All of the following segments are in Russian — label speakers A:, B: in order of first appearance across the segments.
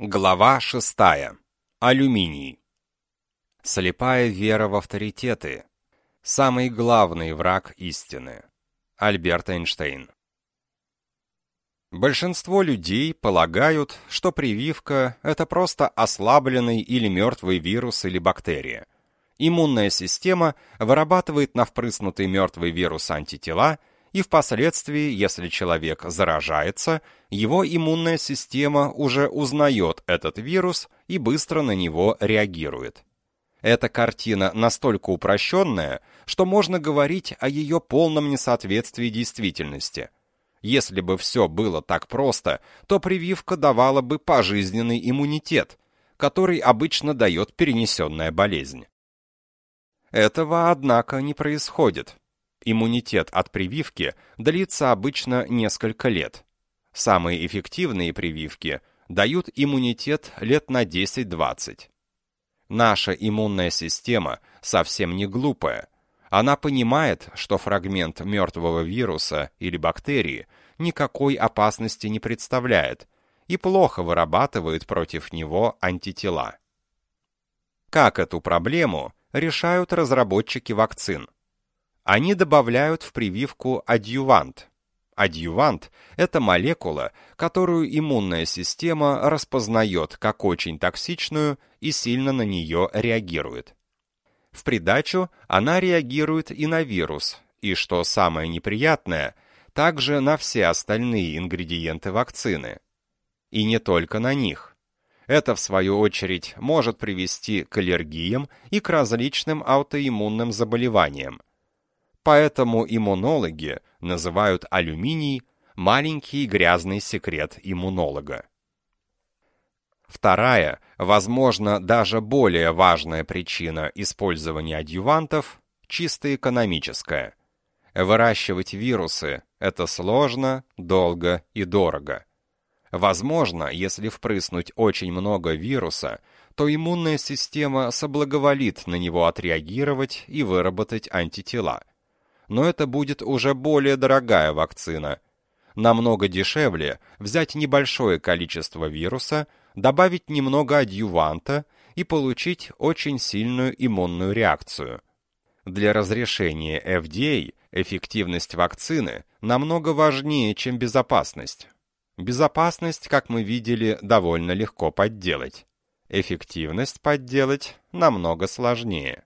A: Глава 6. Алюминий. Слепая вера в авторитеты. Самый главный враг истины. Альберт Эйнштейн. Большинство людей полагают, что прививка – это просто ослабленный или мертвый вирус или бактерия. Иммунная система вырабатывает на впрыснутый мертвый вирус антитела – и впоследствии, если человек заражается, его иммунная система уже узнает этот вирус и быстро на него реагирует. Эта картина настолько упрощенная, что можно говорить о ее полном несоответствии действительности. Если бы все было так просто, то прививка давала бы пожизненный иммунитет, который обычно дает перенесенная болезнь. Этого, однако, не происходит. Иммунитет от прививки длится обычно несколько лет. Самые эффективные прививки дают иммунитет лет на 10-20. Наша иммунная система совсем не глупая. Она понимает, что фрагмент мертвого вируса или бактерии никакой опасности не представляет и плохо вырабатывает против него антитела. Как эту проблему решают разработчики вакцин? Они добавляют в прививку адъювант. Адъювант – это молекула, которую иммунная система распознает как очень токсичную и сильно на нее реагирует. В придачу она реагирует и на вирус, и, что самое неприятное, также на все остальные ингредиенты вакцины. И не только на них. Это, в свою очередь, может привести к аллергиям и к различным аутоиммунным заболеваниям, Поэтому иммунологи называют алюминий маленький грязный секрет иммунолога. Вторая, возможно, даже более важная причина использования адъювантов – чисто экономическая. Выращивать вирусы – это сложно, долго и дорого. Возможно, если впрыснуть очень много вируса, то иммунная система соблаговолит на него отреагировать и выработать антитела – но это будет уже более дорогая вакцина. Намного дешевле взять небольшое количество вируса, добавить немного адъюванта и получить очень сильную иммунную реакцию. Для разрешения FDA эффективность вакцины намного важнее, чем безопасность. Безопасность, как мы видели, довольно легко подделать. Эффективность подделать намного сложнее.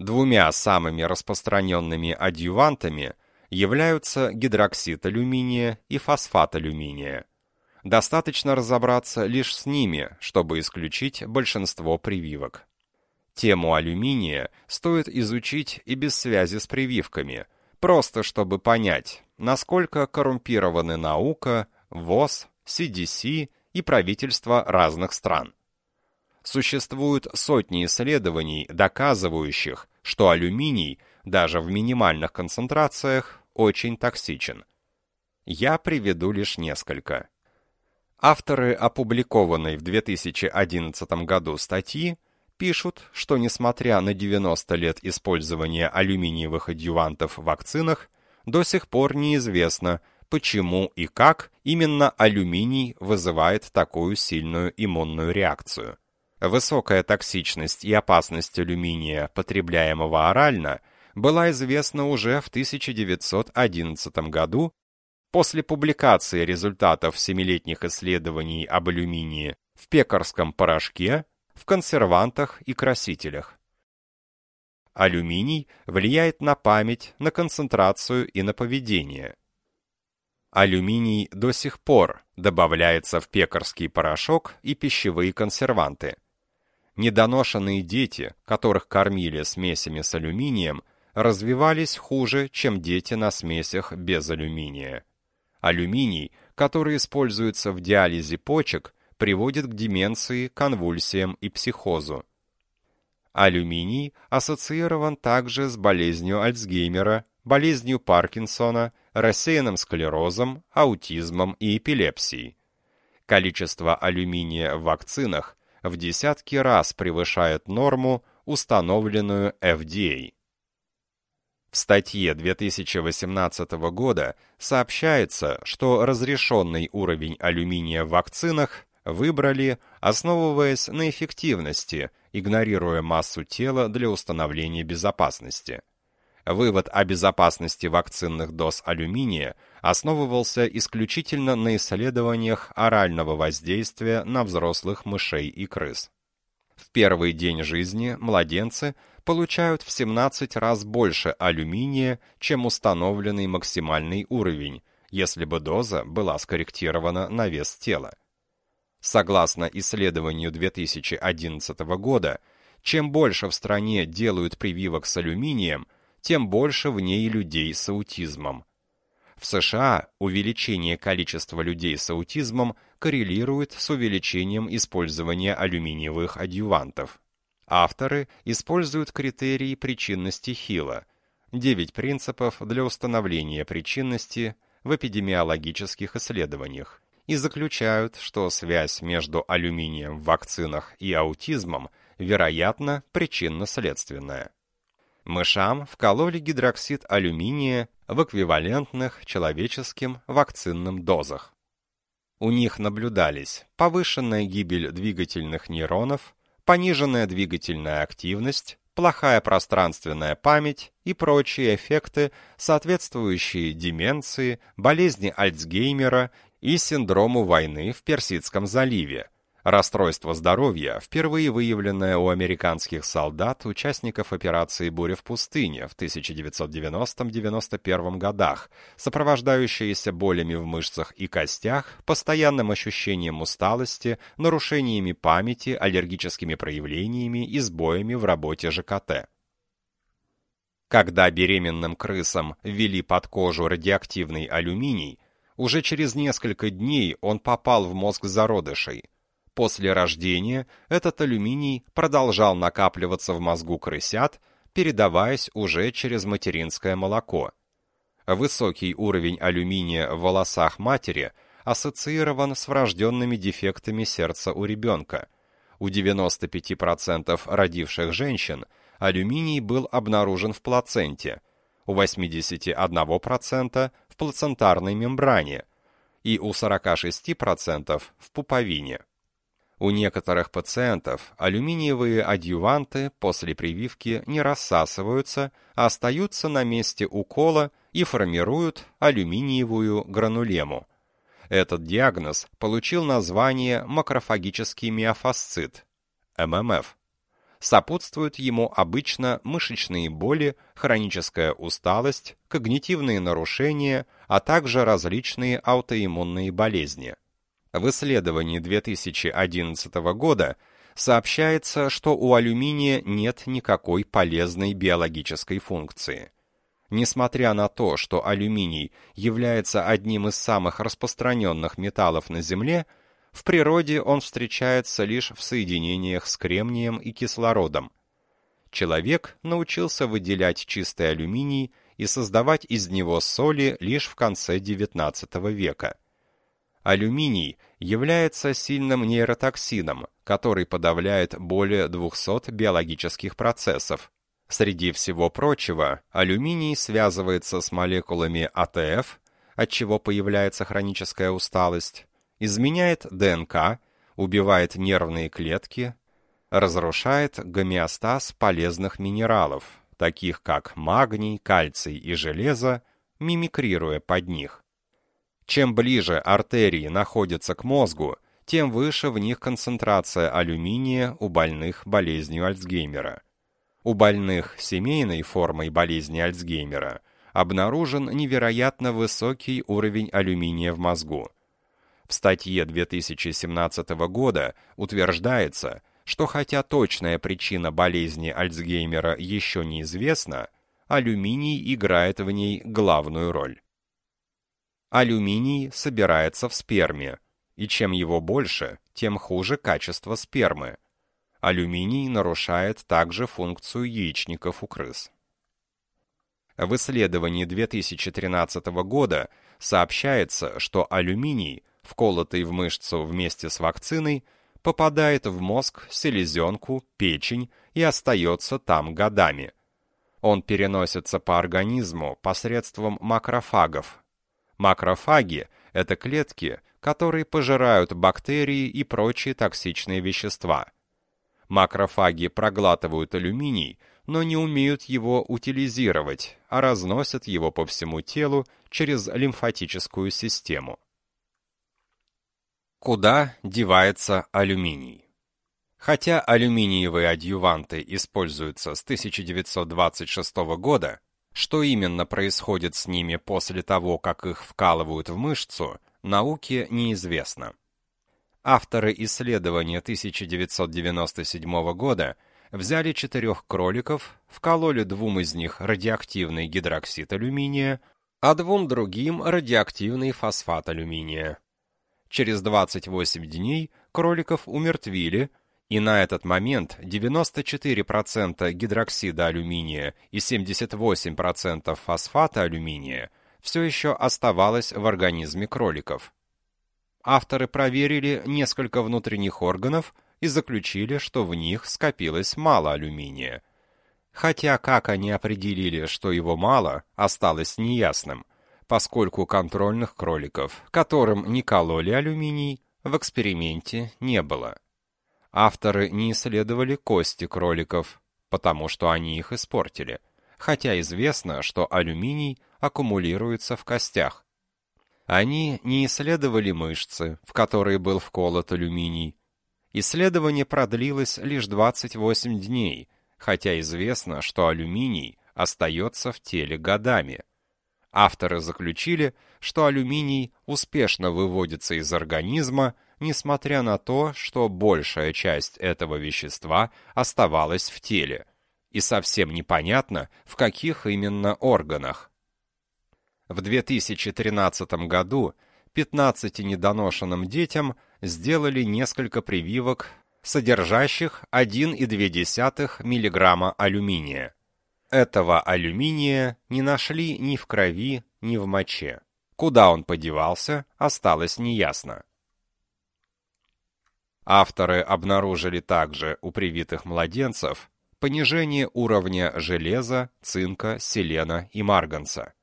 A: Двумя самыми распространенными адъювантами являются гидроксид алюминия и фосфат алюминия. Достаточно разобраться лишь с ними, чтобы исключить большинство прививок. Тему алюминия стоит изучить и без связи с прививками, просто чтобы понять, насколько коррумпированы наука, ВОЗ, CDC и правительства разных стран. Существуют сотни исследований, доказывающих, что алюминий, даже в минимальных концентрациях, очень токсичен. Я приведу лишь несколько. Авторы опубликованной в 2011 году статьи пишут, что несмотря на 90 лет использования алюминиевых адъювантов в вакцинах, до сих пор неизвестно, почему и как именно алюминий вызывает такую сильную иммунную реакцию. Высокая токсичность и опасность алюминия, потребляемого орально, была известна уже в 1911 году после публикации результатов семилетних исследований об алюминии в пекарском порошке, в консервантах и красителях. Алюминий влияет на память, на концентрацию и на поведение. Алюминий до сих пор добавляется в пекарский порошок и пищевые консерванты – Недоношенные дети, которых кормили смесями с алюминием, развивались хуже, чем дети на смесях без алюминия. Алюминий, который используется в диализе почек, приводит к деменции, конвульсиям и психозу. Алюминий ассоциирован также с болезнью Альцгеймера, болезнью Паркинсона, рассеянным склерозом, аутизмом и эпилепсией. Количество алюминия в вакцинах в десятки раз превышает норму, установленную FDA. В статье 2018 года сообщается, что разрешенный уровень алюминия в вакцинах выбрали, основываясь на эффективности, игнорируя массу тела для установления безопасности. Вывод о безопасности вакцинных доз алюминия основывался исключительно на исследованиях орального воздействия на взрослых мышей и крыс. В первый день жизни младенцы получают в 17 раз больше алюминия, чем установленный максимальный уровень, если бы доза была скорректирована на вес тела. Согласно исследованию 2011 года, чем больше в стране делают прививок с алюминием, тем больше в ней людей с аутизмом. В США увеличение количества людей с аутизмом коррелирует с увеличением использования алюминиевых адъювантов. Авторы используют критерии причинности Хилла, 9 принципов для установления причинности в эпидемиологических исследованиях, и заключают, что связь между алюминием в вакцинах и аутизмом, вероятно, причинно-следственная. Мышам вкололи гидроксид алюминия в эквивалентных человеческим вакцинным дозах. У них наблюдались повышенная гибель двигательных нейронов, пониженная двигательная активность, плохая пространственная память и прочие эффекты, соответствующие деменции, болезни Альцгеймера и синдрому войны в Персидском заливе, Расстройство здоровья, впервые выявленное у американских солдат, участников операции «Буря в пустыне» в 1990-91 годах, сопровождающееся болями в мышцах и костях, постоянным ощущением усталости, нарушениями памяти, аллергическими проявлениями и сбоями в работе ЖКТ. Когда беременным крысам ввели под кожу радиоактивный алюминий, уже через несколько дней он попал в мозг зародышей – После рождения этот алюминий продолжал накапливаться в мозгу крысят, передаваясь уже через материнское молоко. Высокий уровень алюминия в волосах матери ассоциирован с врожденными дефектами сердца у ребенка. У 95% родивших женщин алюминий был обнаружен в плаценте, у 81% в плацентарной мембране и у 46% в пуповине. У некоторых пациентов алюминиевые адъюванты после прививки не рассасываются, а остаются на месте укола и формируют алюминиевую гранулему. Этот диагноз получил название макрофагический миофасцит, ММФ. Сопутствуют ему обычно мышечные боли, хроническая усталость, когнитивные нарушения, а также различные аутоиммунные болезни. В исследовании 2011 года сообщается, что у алюминия нет никакой полезной биологической функции. Несмотря на то, что алюминий является одним из самых распространенных металлов на Земле, в природе он встречается лишь в соединениях с кремнием и кислородом. Человек научился выделять чистый алюминий и создавать из него соли лишь в конце XIX века – Алюминий является сильным нейротоксином, который подавляет более 200 биологических процессов. Среди всего прочего, алюминий связывается с молекулами АТФ, от чего появляется хроническая усталость, изменяет ДНК, убивает нервные клетки, разрушает гомеостаз полезных минералов, таких как магний, кальций и железо, мимикрируя под них. Чем ближе артерии находятся к мозгу, тем выше в них концентрация алюминия у больных болезнью Альцгеймера. У больных семейной формой болезни Альцгеймера обнаружен невероятно высокий уровень алюминия в мозгу. В статье 2017 года утверждается, что хотя точная причина болезни Альцгеймера еще неизвестна, алюминий играет в ней главную роль. Алюминий собирается в сперме, и чем его больше, тем хуже качество спермы. Алюминий нарушает также функцию яичников у крыс. В исследовании 2013 года сообщается, что алюминий, вколотый в мышцу вместе с вакциной, попадает в мозг, селезенку, печень и остается там годами. Он переносится по организму посредством макрофагов, Макрофаги – это клетки, которые пожирают бактерии и прочие токсичные вещества. Макрофаги проглатывают алюминий, но не умеют его утилизировать, а разносят его по всему телу через лимфатическую систему. Куда девается алюминий? Хотя алюминиевые адъюванты используются с 1926 года, что именно происходит с ними после того, как их вкалывают в мышцу, науке неизвестно. Авторы исследования 1997 года взяли четырех кроликов, вкололи двум из них радиоактивный гидроксид алюминия, а двум другим радиоактивный фосфат алюминия. Через 28 дней кроликов умертвили, и на этот момент 94% гидроксида алюминия и 78% фосфата алюминия все еще оставалось в организме кроликов. Авторы проверили несколько внутренних органов и заключили, что в них скопилось мало алюминия. Хотя как они определили, что его мало, осталось неясным, поскольку контрольных кроликов, которым не кололи алюминий, в эксперименте не было. Авторы не исследовали кости кроликов, потому что они их испортили, хотя известно, что алюминий аккумулируется в костях. Они не исследовали мышцы, в которые был вколот алюминий. Исследование продлилось лишь 28 дней, хотя известно, что алюминий остается в теле годами. Авторы заключили, что алюминий успешно выводится из организма несмотря на то, что большая часть этого вещества оставалась в теле, и совсем непонятно, в каких именно органах. В 2013 году 15 недоношенным детям сделали несколько прививок, содержащих 1,2 мг алюминия. Этого алюминия не нашли ни в крови, ни в моче. Куда он подевался, осталось неясно. Авторы обнаружили также у привитых младенцев понижение уровня железа, цинка, селена и марганца.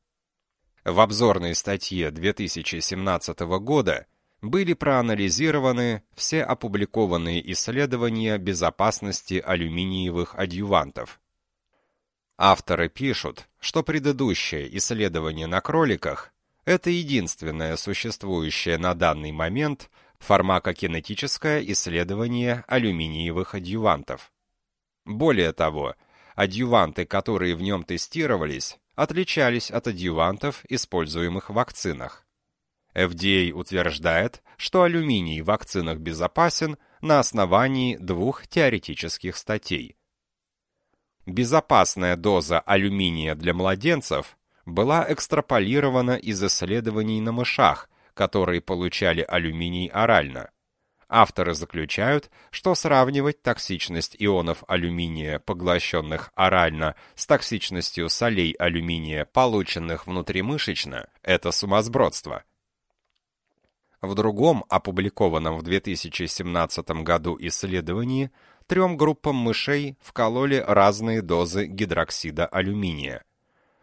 A: В обзорной статье 2017 года были проанализированы все опубликованные исследования безопасности алюминиевых адъювантов. Авторы пишут, что предыдущее исследование на кроликах – это единственное существующее на данный момент – фармакокинетическое исследование алюминиевых адъювантов. Более того, адъюванты, которые в нем тестировались, отличались от адъювантов, используемых в вакцинах. FDA утверждает, что алюминий в вакцинах безопасен на основании двух теоретических статей. Безопасная доза алюминия для младенцев была экстраполирована из исследований на мышах, которые получали алюминий орально. Авторы заключают, что сравнивать токсичность ионов алюминия, поглощенных орально, с токсичностью солей алюминия, полученных внутримышечно, это сумасбродство. В другом, опубликованном в 2017 году исследовании, трем группам мышей вкололи разные дозы гидроксида алюминия.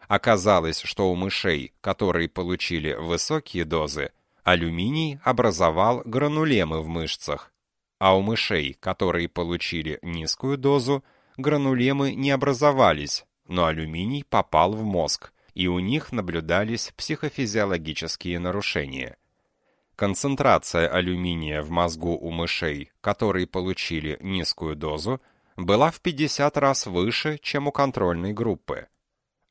A: Оказалось, что у мышей, которые получили высокие дозы, Алюминий образовал гранулемы в мышцах, а у мышей, которые получили низкую дозу, гранулемы не образовались, но алюминий попал в мозг, и у них наблюдались психофизиологические нарушения. Концентрация алюминия в мозгу у мышей, которые получили низкую дозу, была в 50 раз выше, чем у контрольной группы.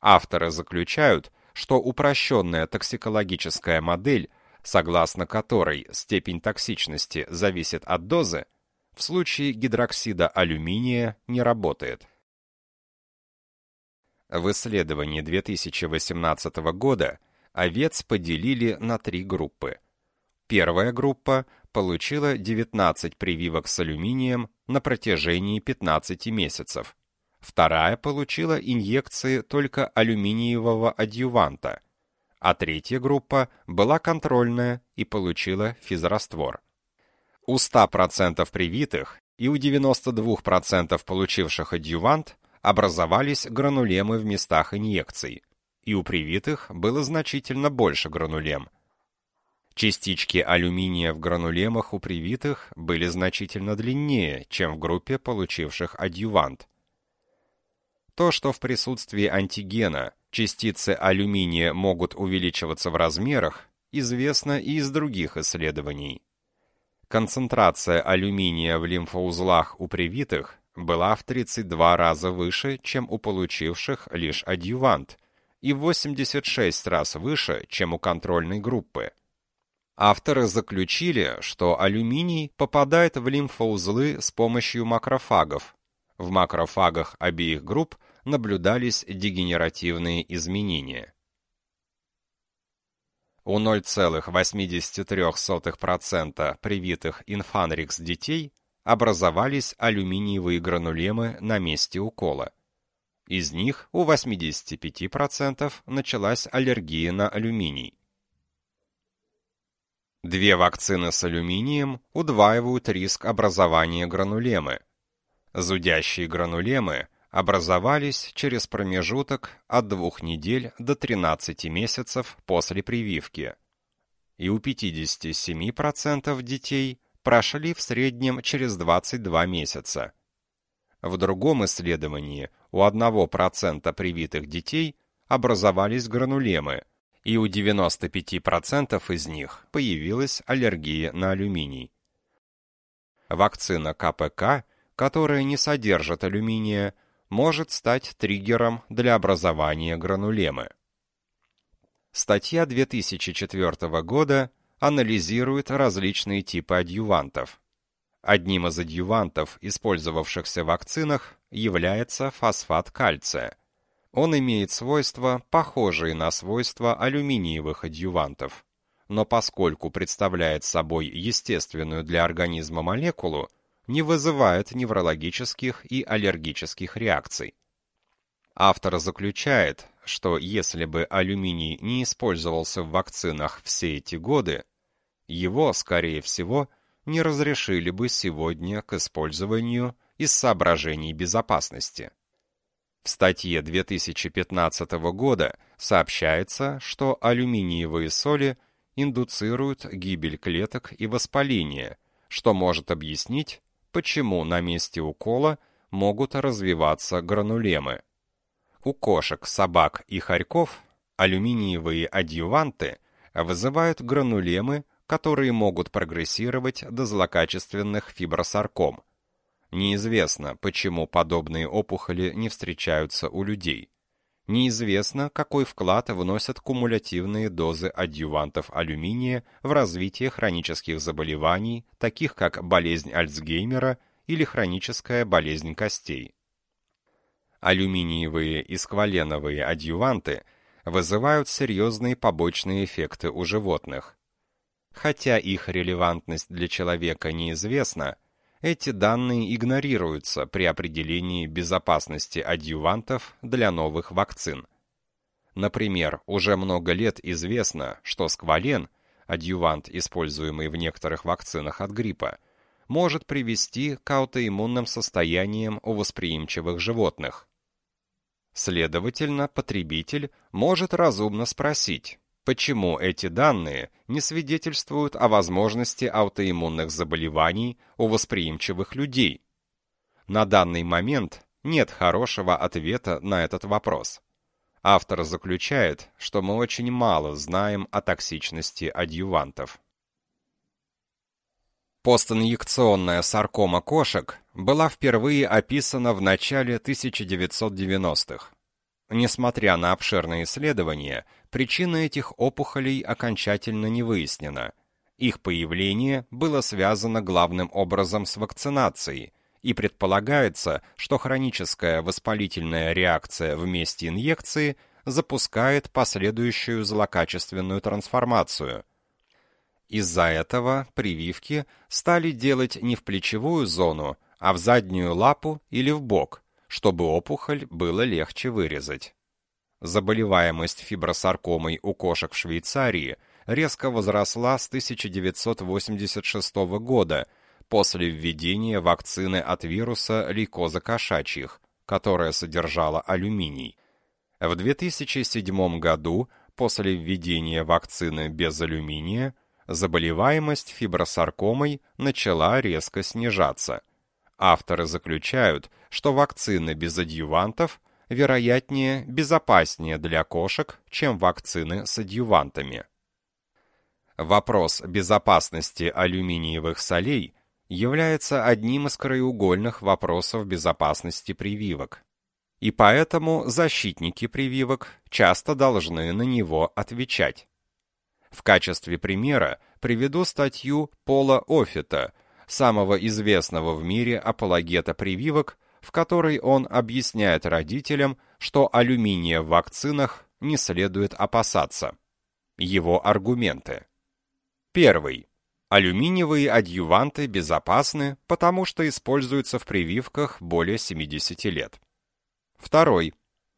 A: Авторы заключают, что упрощенная токсикологическая модель – согласно которой степень токсичности зависит от дозы, в случае гидроксида алюминия не работает. В исследовании 2018 года овец поделили на три группы. Первая группа получила 19 прививок с алюминием на протяжении 15 месяцев. Вторая получила инъекции только алюминиевого адъюванта – а третья группа была контрольная и получила физраствор. У 100% привитых и у 92% получивших адъювант образовались гранулемы в местах инъекций, и у привитых было значительно больше гранулем. Частички алюминия в гранулемах у привитых были значительно длиннее, чем в группе, получивших адъювант. То, что в присутствии антигена частицы алюминия могут увеличиваться в размерах, известно и из других исследований. Концентрация алюминия в лимфоузлах у привитых была в 32 раза выше, чем у получивших лишь адъювант, и в 86 раз выше, чем у контрольной группы. Авторы заключили, что алюминий попадает в лимфоузлы с помощью макрофагов. В макрофагах обеих групп наблюдались дегенеративные изменения. У 0,83% привитых инфанрикс детей образовались алюминиевые гранулемы на месте укола. Из них у 85% началась аллергия на алюминий. Две вакцины с алюминием удваивают риск образования гранулемы. Зудящие гранулемы образовались через промежуток от двух недель до 13 месяцев после прививки. И у 57% детей прошли в среднем через 22 месяца. В другом исследовании у 1% привитых детей образовались гранулемы – и у 95% из них появилась аллергия на алюминий. Вакцина КПК, которая не содержит алюминия, может стать триггером для образования гранулемы. Статья 2004 года анализирует различные типы адъювантов. Одним из адъювантов, использовавшихся в вакцинах, является фосфат кальция – он имеет свойства, похожие на свойства алюминиевых адъювантов. Но поскольку представляет собой естественную для организма молекулу, не вызывает неврологических и аллергических реакций. Автор заключает, что если бы алюминий не использовался в вакцинах все эти годы, его, скорее всего, не разрешили бы сегодня к использованию из соображений безопасности. В статье 2015 года сообщается, что алюминиевые соли индуцируют гибель клеток и воспаление, что может объяснить, почему на месте укола могут развиваться гранулемы. У кошек, собак и хорьков алюминиевые адъюванты вызывают гранулемы, которые могут прогрессировать до злокачественных фибросарком – Неизвестно, почему подобные опухоли не встречаются у людей. Неизвестно, какой вклад вносят кумулятивные дозы адъювантов алюминия в развитие хронических заболеваний, таких как болезнь Альцгеймера или хроническая болезнь костей. Алюминиевые и скваленовые адъюванты вызывают серьезные побочные эффекты у животных. Хотя их релевантность для человека неизвестна, эти данные игнорируются при определении безопасности адъювантов для новых вакцин. Например, уже много лет известно, что сквален, адъювант, используемый в некоторых вакцинах от гриппа, может привести к аутоиммунным состояниям у восприимчивых животных. Следовательно, потребитель может разумно спросить, Почему эти данные не свидетельствуют о возможности аутоиммунных заболеваний у восприимчивых людей? На данный момент нет хорошего ответа на этот вопрос. Автор заключает, что мы очень мало знаем о токсичности адъювантов. Постинъекционная саркома кошек была впервые описана в начале 1990-х. Несмотря на обширные исследования, причина этих опухолей окончательно не выяснена. Их появление было связано главным образом с вакцинацией, и предполагается, что хроническая воспалительная реакция в месте инъекции запускает последующую злокачественную трансформацию. Из-за этого прививки стали делать не в плечевую зону, а в заднюю лапу или в бок, чтобы опухоль было легче вырезать. Заболеваемость фибросаркомой у кошек в Швейцарии резко возросла с 1986 года после введения вакцины от вируса лейкоза кошачьих, которая содержала алюминий. В 2007 году, после введения вакцины без алюминия, заболеваемость фибросаркомой начала резко снижаться. Авторы заключают, что вакцины без адъювантов вероятнее безопаснее для кошек, чем вакцины с адъювантами. Вопрос безопасности алюминиевых солей является одним из краеугольных вопросов безопасности прививок. И поэтому защитники прививок часто должны на него отвечать. В качестве примера приведу статью Пола Оффита, самого известного в мире апологета прививок, в которой он объясняет родителям, что алюминия в вакцинах не следует опасаться. Его аргументы. Первый. Алюминиевые адъюванты безопасны, потому что используются в прививках более 70 лет. Второй.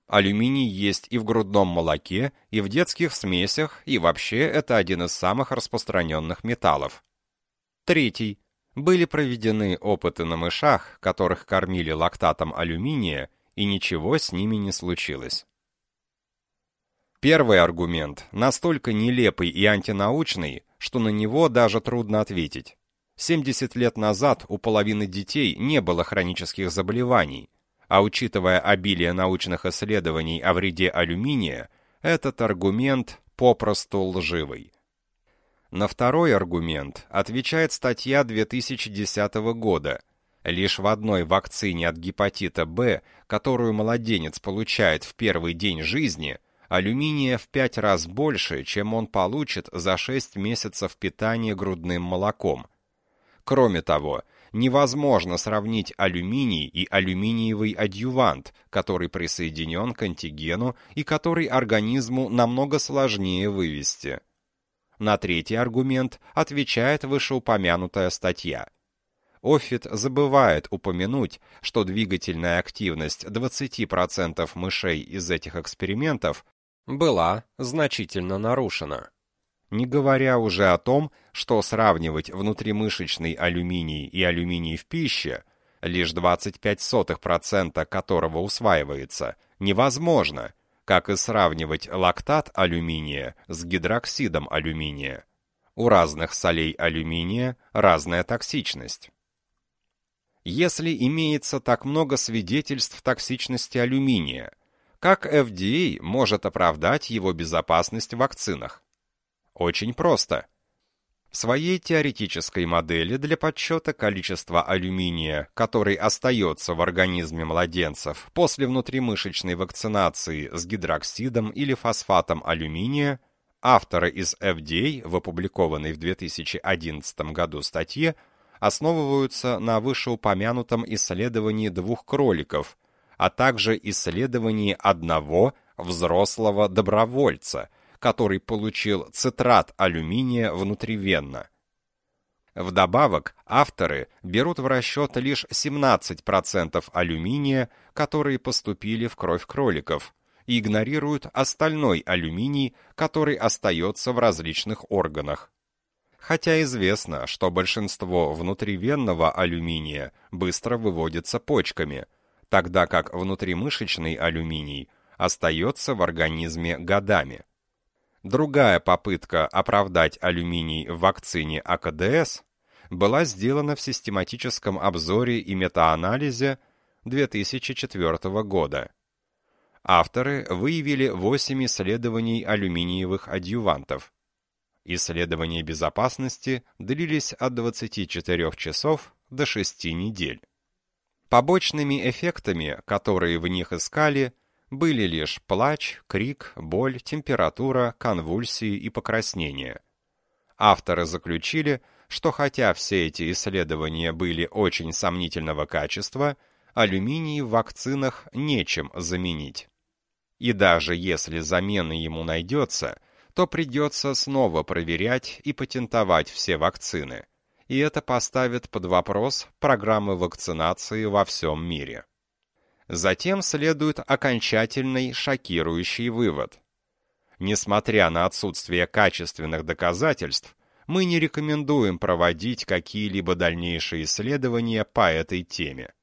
A: Алюминий есть и в грудном молоке, и в детских смесях, и вообще это один из самых распространенных металлов. Третий. Были проведены опыты на мышах, которых кормили лактатом алюминия, и ничего с ними не случилось. Первый аргумент настолько нелепый и антинаучный, что на него даже трудно ответить. 70 лет назад у половины детей не было хронических заболеваний, а учитывая обилие научных исследований о вреде алюминия, этот аргумент попросту лживый. На второй аргумент отвечает статья 2010 года. Лишь в одной вакцине от гепатита Б, которую младенец получает в первый день жизни, алюминия в 5 раз больше, чем он получит за 6 месяцев питания грудным молоком. Кроме того, невозможно сравнить алюминий и алюминиевый адъювант, который присоединен к антигену и который организму намного сложнее вывести. На третий аргумент отвечает вышеупомянутая статья. Оффит забывает упомянуть, что двигательная активность 20% мышей из этих экспериментов была значительно нарушена. Не говоря уже о том, что сравнивать внутримышечный алюминий и алюминий в пище, лишь 25% которого усваивается, невозможно, как и сравнивать лактат алюминия с гидроксидом алюминия. У разных солей алюминия разная токсичность. Если имеется так много свидетельств токсичности алюминия, как FDA может оправдать его безопасность в вакцинах? Очень просто. Своей теоретической модели для подсчета количества алюминия, который остается в организме младенцев после внутримышечной вакцинации с гидроксидом или фосфатом алюминия, авторы из FDA в опубликованной в 2011 году статье основываются на вышеупомянутом исследовании двух кроликов, а также исследовании одного взрослого добровольца – который получил цитрат алюминия внутривенно. Вдобавок, авторы берут в расчет лишь 17% алюминия, которые поступили в кровь кроликов, и игнорируют остальной алюминий, который остается в различных органах. Хотя известно, что большинство внутривенного алюминия быстро выводится почками, тогда как внутримышечный алюминий остается в организме годами. Другая попытка оправдать алюминий в вакцине АКДС была сделана в систематическом обзоре и метаанализе 2004 года. Авторы выявили 8 исследований алюминиевых адъювантов. Исследования безопасности длились от 24 часов до 6 недель. Побочными эффектами, которые в них искали – были лишь плач, крик, боль, температура, конвульсии и покраснение. Авторы заключили, что хотя все эти исследования были очень сомнительного качества, алюминий в вакцинах нечем заменить. И даже если замена ему найдется, то придется снова проверять и патентовать все вакцины, и это поставит под вопрос программы вакцинации во всем мире. Затем следует окончательный шокирующий вывод. Несмотря на отсутствие качественных доказательств, мы не рекомендуем проводить какие-либо дальнейшие исследования по этой теме.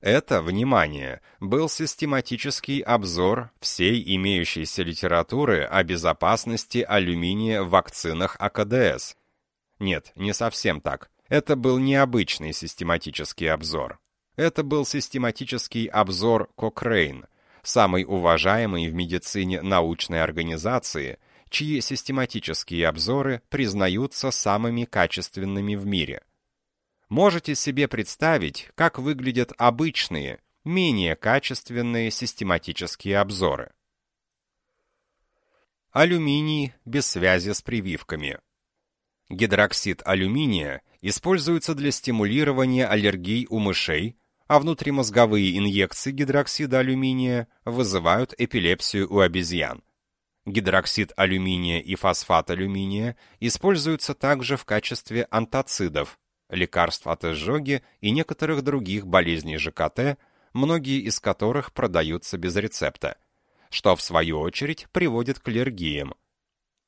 A: Это, внимание, был систематический обзор всей имеющейся литературы о безопасности алюминия в вакцинах АКДС, Нет, не совсем так. Это был необычный систематический обзор. Это был систематический обзор Кокрейн, самой уважаемой в медицине научной организации, чьи систематические обзоры признаются самыми качественными в мире. Можете себе представить, как выглядят обычные, менее качественные систематические обзоры. Алюминий без связи с прививками. Гидроксид алюминия используется для стимулирования аллергий у мышей, а внутримозговые инъекции гидроксида алюминия вызывают эпилепсию у обезьян. Гидроксид алюминия и фосфат алюминия используются также в качестве антацидов, лекарств от изжоги и некоторых других болезней ЖКТ, многие из которых продаются без рецепта, что в свою очередь приводит к аллергиям.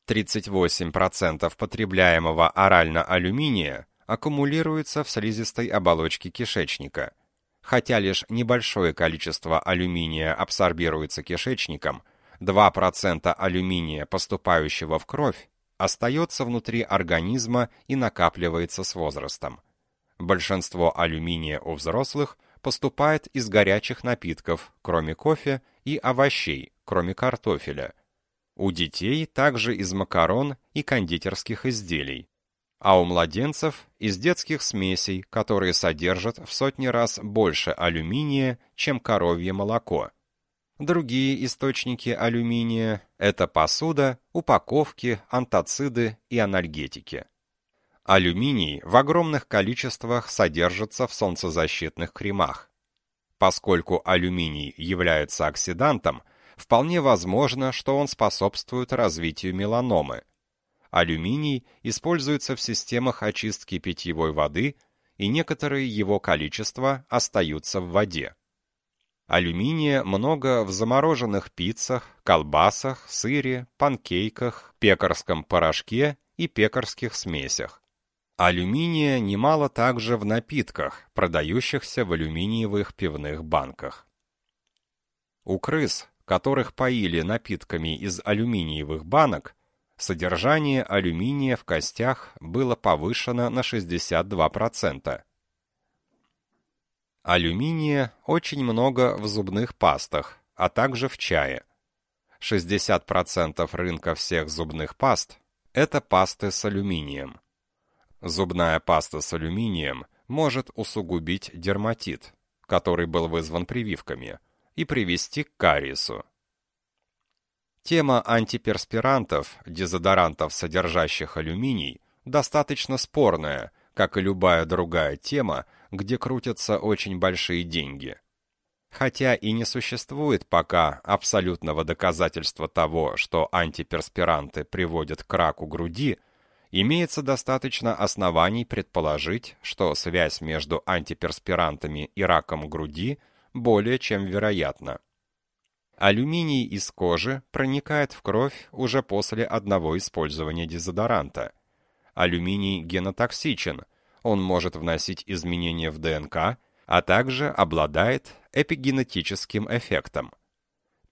A: 38% потребляемого орально алюминия аккумулируется в слизистой оболочке кишечника – Хотя лишь небольшое количество алюминия абсорбируется кишечником, 2% алюминия, поступающего в кровь, остается внутри организма и накапливается с возрастом. Большинство алюминия у взрослых поступает из горячих напитков, кроме кофе, и овощей, кроме картофеля. У детей также из макарон и кондитерских изделий а у младенцев из детских смесей, которые содержат в сотни раз больше алюминия, чем коровье молоко. Другие источники алюминия – это посуда, упаковки, антациды и анальгетики. Алюминий в огромных количествах содержится в солнцезащитных кремах. Поскольку алюминий является оксидантом, вполне возможно, что он способствует развитию меланомы – Алюминий используется в системах очистки питьевой воды, и некоторые его количества остаются в воде. Алюминия много в замороженных пиццах, колбасах, сыре, панкейках, пекарском порошке и пекарских смесях. Алюминия немало также в напитках, продающихся в алюминиевых пивных банках. У крыс, которых поили напитками из алюминиевых банок, содержание алюминия в костях было повышено на 62%. Алюминия очень много в зубных пастах, а также в чае. 60% рынка всех зубных паст – это пасты с алюминием. Зубная паста с алюминием может усугубить дерматит, который был вызван прививками, и привести к кариесу. Тема антиперспирантов, дезодорантов, содержащих алюминий, достаточно спорная, как и любая другая тема, где крутятся очень большие деньги. Хотя и не существует пока абсолютного доказательства того, что антиперспиранты приводят к раку груди, имеется достаточно оснований предположить, что связь между антиперспирантами и раком груди более чем вероятна. Алюминий из кожи проникает в кровь уже после одного использования дезодоранта. Алюминий генотоксичен, он может вносить изменения в ДНК, а также обладает эпигенетическим эффектом.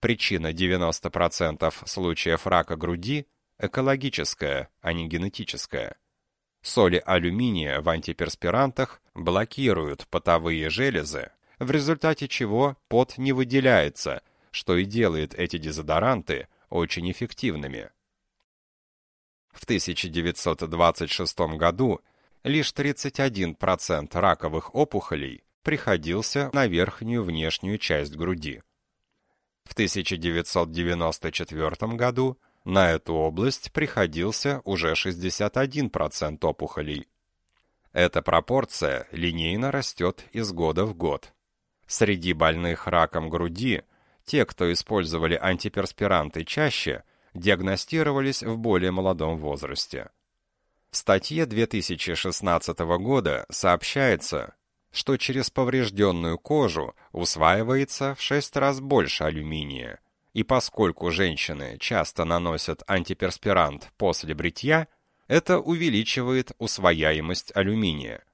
A: Причина 90% случаев рака груди экологическая, а не генетическая. Соли алюминия в антиперспирантах блокируют потовые железы, в результате чего пот не выделяется, что и делает эти дезодоранты очень эффективными. В 1926 году лишь 31% раковых опухолей приходился на верхнюю внешнюю часть груди. В 1994 году на эту область приходился уже 61% опухолей. Эта пропорция линейно растет из года в год. Среди больных раком груди те, кто использовали антиперспиранты чаще, диагностировались в более молодом возрасте. В статье 2016 года сообщается, что через поврежденную кожу усваивается в 6 раз больше алюминия, и поскольку женщины часто наносят антиперспирант после бритья, это увеличивает усвояемость алюминия.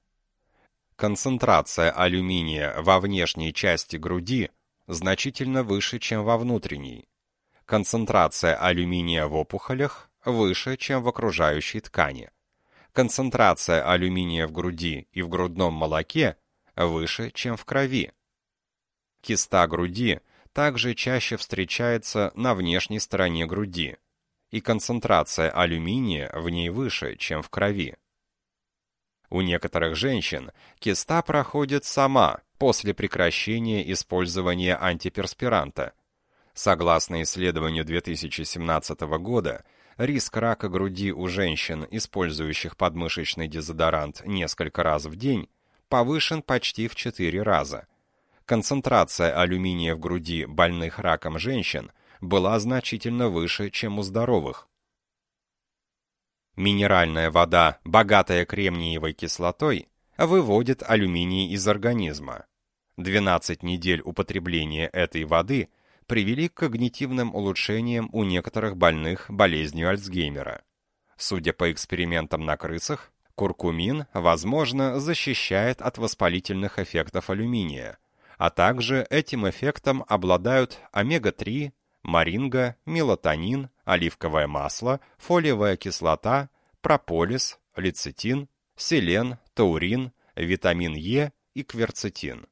A: Концентрация алюминия во внешней части груди значительно выше, чем во внутренней. Концентрация алюминия в опухолях выше, чем в окружающей ткани. концентрация алюминия в груди и в грудном молоке выше, чем в крови. Киста груди также чаще встречается на внешней стороне груди, и концентрация алюминия в ней выше, чем в крови. У некоторых женщин киста проходит сама после прекращения использования антиперспиранта. Согласно исследованию 2017 года, риск рака груди у женщин, использующих подмышечный дезодорант несколько раз в день, повышен почти в 4 раза. Концентрация алюминия в груди больных раком женщин была значительно выше, чем у здоровых. Минеральная вода, богатая кремниевой кислотой, выводит алюминий из организма. 12 недель употребления этой воды привели к когнитивным улучшениям у некоторых больных болезнью Альцгеймера. Судя по экспериментам на крысах, куркумин, возможно, защищает от воспалительных эффектов алюминия, а также этим эффектом обладают омега-3, маринга, мелатонин, оливковое масло, фолиевая кислота, прополис, лецитин, селен, таурин, витамин Е и кверцетин.